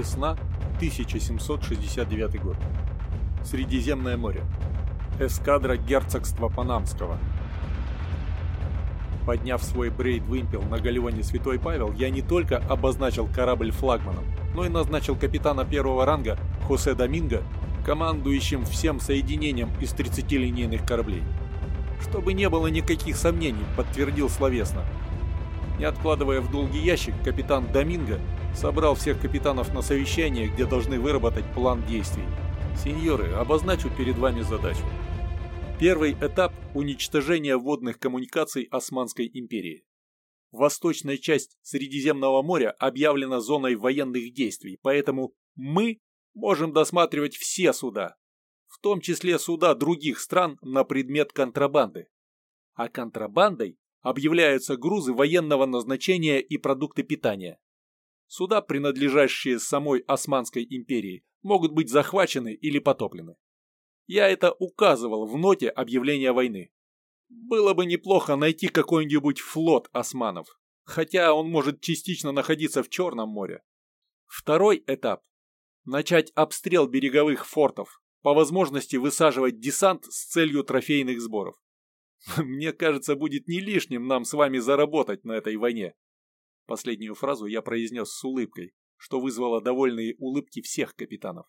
Весна, 1769 год. Средиземное море. Эскадра герцогства Панамского. Подняв свой брейд-вымпел на галеоне Святой Павел, я не только обозначил корабль флагманом, но и назначил капитана первого ранга Хосе Доминго командующим всем соединением из 30 линейных кораблей. Чтобы не было никаких сомнений, подтвердил словесно. Не откладывая в долгий ящик, капитан Доминго собрал всех капитанов на совещание, где должны выработать план действий. Сеньоры, обозначу перед вами задачу. Первый этап – уничтожение водных коммуникаций Османской империи. Восточная часть Средиземного моря объявлена зоной военных действий, поэтому мы можем досматривать все суда, в том числе суда других стран на предмет контрабанды. А контрабандой объявляются грузы военного назначения и продукты питания. Суда, принадлежащие самой Османской империи, могут быть захвачены или потоплены. Я это указывал в ноте объявления войны. Было бы неплохо найти какой-нибудь флот османов, хотя он может частично находиться в Черном море. Второй этап – начать обстрел береговых фортов, по возможности высаживать десант с целью трофейных сборов. Мне кажется, будет не лишним нам с вами заработать на этой войне. Последнюю фразу я произнес с улыбкой, что вызвало довольные улыбки всех капитанов.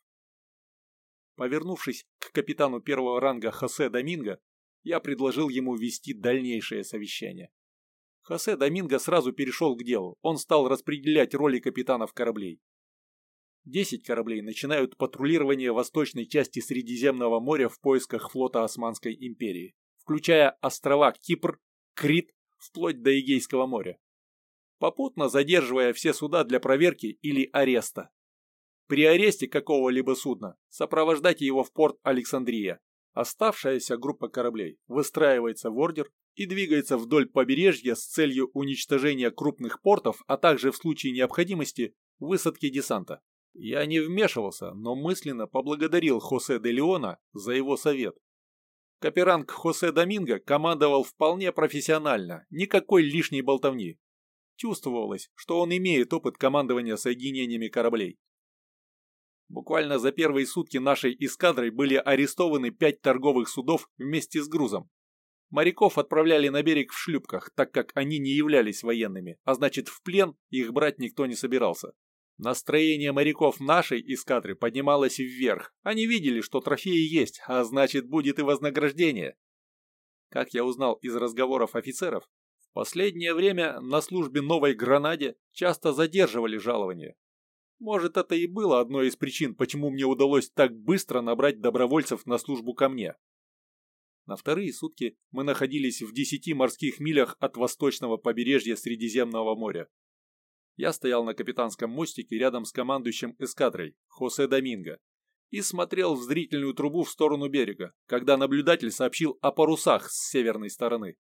Повернувшись к капитану первого ранга Хосе Доминго, я предложил ему вести дальнейшее совещание. Хосе Доминго сразу перешел к делу, он стал распределять роли капитанов кораблей. Десять кораблей начинают патрулирование восточной части Средиземного моря в поисках флота Османской империи, включая острова Кипр, Крит, вплоть до Эгейского моря попутно задерживая все суда для проверки или ареста. При аресте какого-либо судна сопровождайте его в порт Александрия. Оставшаяся группа кораблей выстраивается в ордер и двигается вдоль побережья с целью уничтожения крупных портов, а также в случае необходимости высадки десанта. Я не вмешивался, но мысленно поблагодарил Хосе де Леона за его совет. Каперанг Хосе Доминго командовал вполне профессионально, никакой лишней болтовни. Чувствовалось, что он имеет опыт командования соединениями кораблей. Буквально за первые сутки нашей эскадрой были арестованы пять торговых судов вместе с грузом. Моряков отправляли на берег в шлюпках, так как они не являлись военными, а значит в плен их брать никто не собирался. Настроение моряков нашей эскадры поднималось вверх. Они видели, что трофеи есть, а значит будет и вознаграждение. Как я узнал из разговоров офицеров, Последнее время на службе Новой Гранаде часто задерживали жалования. Может, это и было одной из причин, почему мне удалось так быстро набрать добровольцев на службу ко мне. На вторые сутки мы находились в десяти морских милях от восточного побережья Средиземного моря. Я стоял на капитанском мостике рядом с командующим эскадрой, Хосе Доминго, и смотрел в зрительную трубу в сторону берега, когда наблюдатель сообщил о парусах с северной стороны.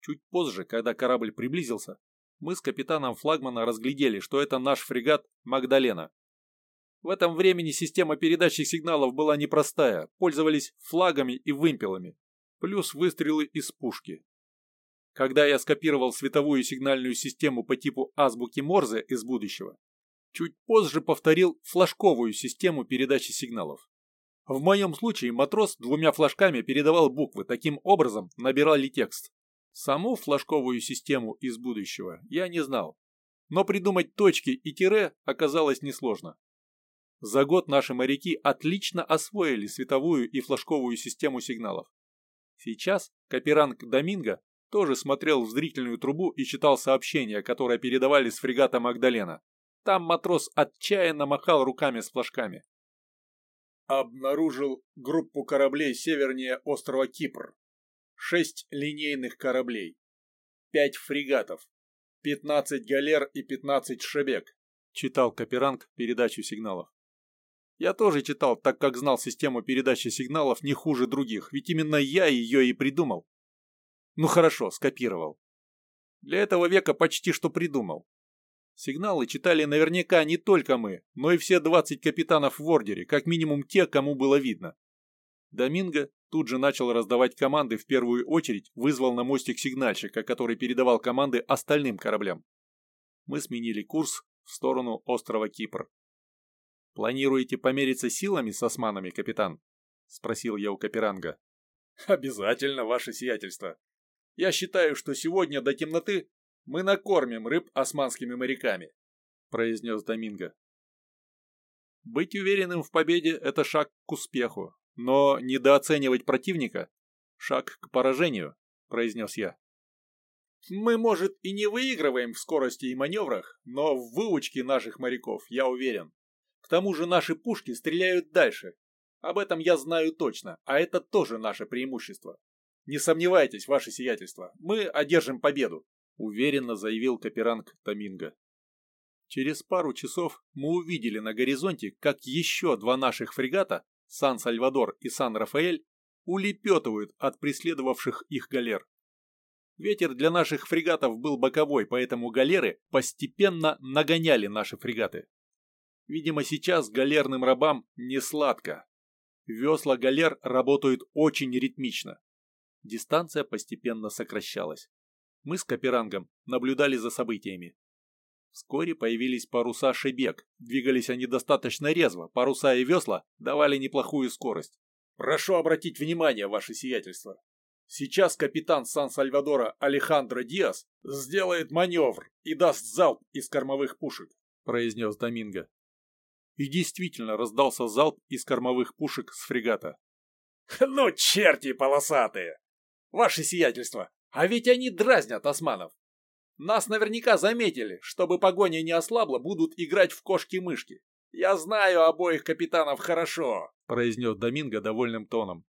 Чуть позже, когда корабль приблизился, мы с капитаном флагмана разглядели, что это наш фрегат «Магдалена». В этом времени система передачи сигналов была непростая, пользовались флагами и вымпелами, плюс выстрелы из пушки. Когда я скопировал световую сигнальную систему по типу азбуки Морзе из будущего, чуть позже повторил флажковую систему передачи сигналов. В моем случае матрос двумя флажками передавал буквы, таким образом набирали текст. Саму флажковую систему из будущего я не знал, но придумать точки и тире оказалось несложно. За год наши моряки отлично освоили световую и флажковую систему сигналов. Сейчас Каперанг Доминго тоже смотрел в зрительную трубу и читал сообщения, которые передавали с фрегата Магдалена. Там матрос отчаянно махал руками с флажками. Обнаружил группу кораблей севернее острова Кипр шесть линейных кораблей, пять фрегатов, пятнадцать галер и пятнадцать шебек, читал Каперанг передачу сигналов. Я тоже читал, так как знал систему передачи сигналов не хуже других, ведь именно я ее и придумал. Ну хорошо, скопировал. Для этого века почти что придумал. Сигналы читали наверняка не только мы, но и все 20 капитанов в ордере, как минимум те, кому было видно. Доминго тут же начал раздавать команды, в первую очередь вызвал на мостик сигнальщика, который передавал команды остальным кораблям. Мы сменили курс в сторону острова Кипр. «Планируете помериться силами с османами, капитан?» — спросил я у Каперанга. «Обязательно, ваше сиятельство. Я считаю, что сегодня до темноты мы накормим рыб османскими моряками», — произнес Доминго. «Быть уверенным в победе — это шаг к успеху, но недооценивать противника — шаг к поражению», — произнес я. «Мы, может, и не выигрываем в скорости и маневрах, но в выучке наших моряков, я уверен. К тому же наши пушки стреляют дальше. Об этом я знаю точно, а это тоже наше преимущество. Не сомневайтесь, ваше сиятельство, мы одержим победу», — уверенно заявил Каперанг Таминго. Через пару часов мы увидели на горизонте, как еще два наших фрегата, Сан-Сальвадор и Сан-Рафаэль, улепетывают от преследовавших их галер. Ветер для наших фрегатов был боковой, поэтому галеры постепенно нагоняли наши фрегаты. Видимо, сейчас галерным рабам не сладко. Весла галер работают очень ритмично. Дистанция постепенно сокращалась. Мы с Каперангом наблюдали за событиями. Вскоре появились паруса «Шебек». Двигались они достаточно резво, паруса и весла давали неплохую скорость. «Прошу обратить внимание, ваше сиятельство. Сейчас капитан Сан-Сальвадора Алехандро Диас сделает маневр и даст залп из кормовых пушек», — произнес Доминго. И действительно раздался залп из кормовых пушек с фрегата. «Ну, черти полосатые! Ваше сиятельство, а ведь они дразнят османов! Нас наверняка заметили, чтобы погоня не ослабла, будут играть в кошки-мышки. Я знаю обоих капитанов хорошо», — произнес Доминго довольным тоном.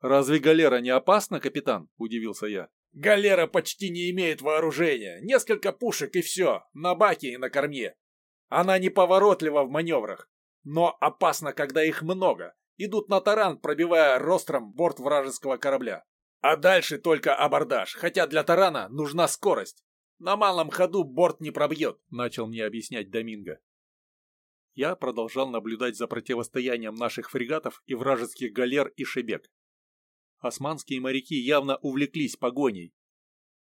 «Разве галера не опасна, капитан?» – удивился я. «Галера почти не имеет вооружения. Несколько пушек и все, на баке и на корме. Она неповоротлива в маневрах, но опасна, когда их много. Идут на таран, пробивая ростром борт вражеского корабля. А дальше только абордаж, хотя для тарана нужна скорость. На малом ходу борт не пробьет», — начал мне объяснять Доминго. Я продолжал наблюдать за противостоянием наших фрегатов и вражеских галер и шебек. Османские моряки явно увлеклись погоней.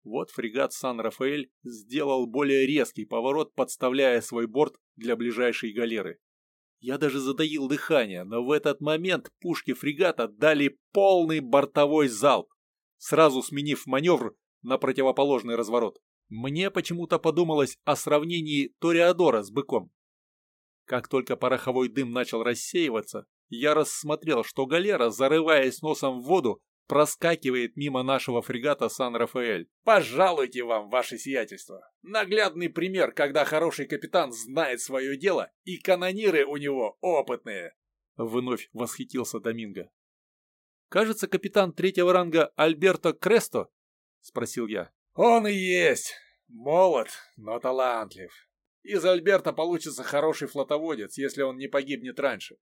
Вот фрегат Сан-Рафаэль сделал более резкий поворот, подставляя свой борт для ближайшей галеры. Я даже затаил дыхание, но в этот момент пушки фрегата дали полный бортовой залп, сразу сменив маневр на противоположный разворот. Мне почему-то подумалось о сравнении Ториадора с быком. Как только пороховой дым начал рассеиваться, я рассмотрел, что галера, зарываясь носом в воду, проскакивает мимо нашего фрегата Сан-Рафаэль. «Пожалуйте вам, ваше сиятельство! Наглядный пример, когда хороший капитан знает свое дело, и канониры у него опытные!» Вновь восхитился Доминго. «Кажется, капитан третьего ранга Альберто Кресто?» — спросил я. Он и есть. Молод, но талантлив. Из Альберта получится хороший флотоводец, если он не погибнет раньше.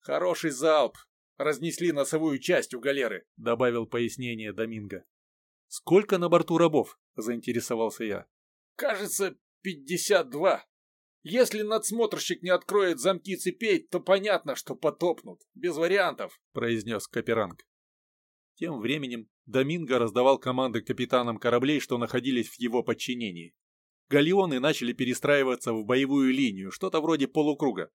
Хороший залп. Разнесли носовую часть у галеры, добавил пояснение Доминго. Сколько на борту рабов? Заинтересовался я. Кажется, пятьдесят два. Если надсмотрщик не откроет замки цепей, то понятно, что потопнут. Без вариантов, произнес Каперанг. Тем временем Доминго раздавал команды капитанам кораблей, что находились в его подчинении. Галеоны начали перестраиваться в боевую линию, что-то вроде полукруга.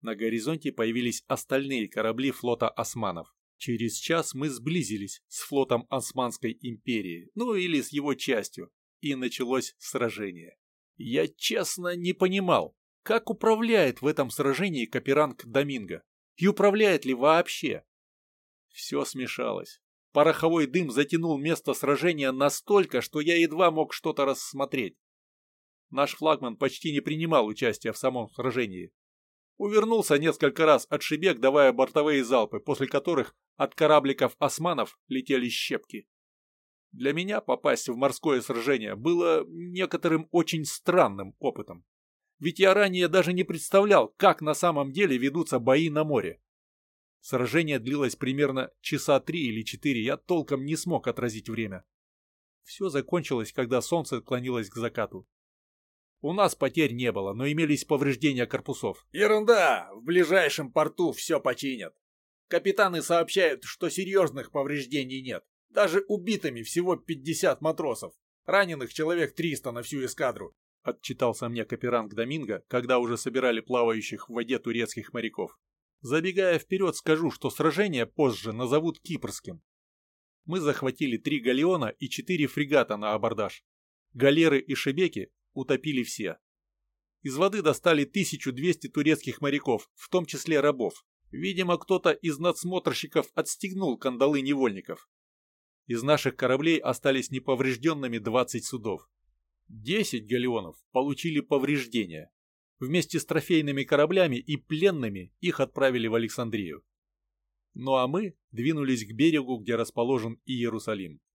На горизонте появились остальные корабли флота османов. Через час мы сблизились с флотом Османской империи, ну или с его частью, и началось сражение. Я честно не понимал, как управляет в этом сражении Каперанг Доминго, и управляет ли вообще. Все смешалось. Пороховой дым затянул место сражения настолько, что я едва мог что-то рассмотреть. Наш флагман почти не принимал участия в самом сражении. Увернулся несколько раз от шибек, давая бортовые залпы, после которых от корабликов османов летели щепки. Для меня попасть в морское сражение было некоторым очень странным опытом. Ведь я ранее даже не представлял, как на самом деле ведутся бои на море. Сражение длилось примерно часа три или четыре, я толком не смог отразить время. Все закончилось, когда солнце клонилось к закату. У нас потерь не было, но имелись повреждения корпусов. Ерунда! В ближайшем порту все починят. Капитаны сообщают, что серьезных повреждений нет. Даже убитыми всего 50 матросов. Раненых человек 300 на всю эскадру. отчитался мне Каперанг Доминго, когда уже собирали плавающих в воде турецких моряков. Забегая вперед, скажу, что сражение позже назовут кипрским. Мы захватили три галеона и четыре фрегата на абордаж. Галеры и шебеки утопили все. Из воды достали 1200 турецких моряков, в том числе рабов. Видимо, кто-то из надсмотрщиков отстегнул кандалы невольников. Из наших кораблей остались неповрежденными 20 судов. 10 галеонов получили повреждения. Вместе с трофейными кораблями и пленными их отправили в Александрию. Ну а мы двинулись к берегу, где расположен Иерусалим.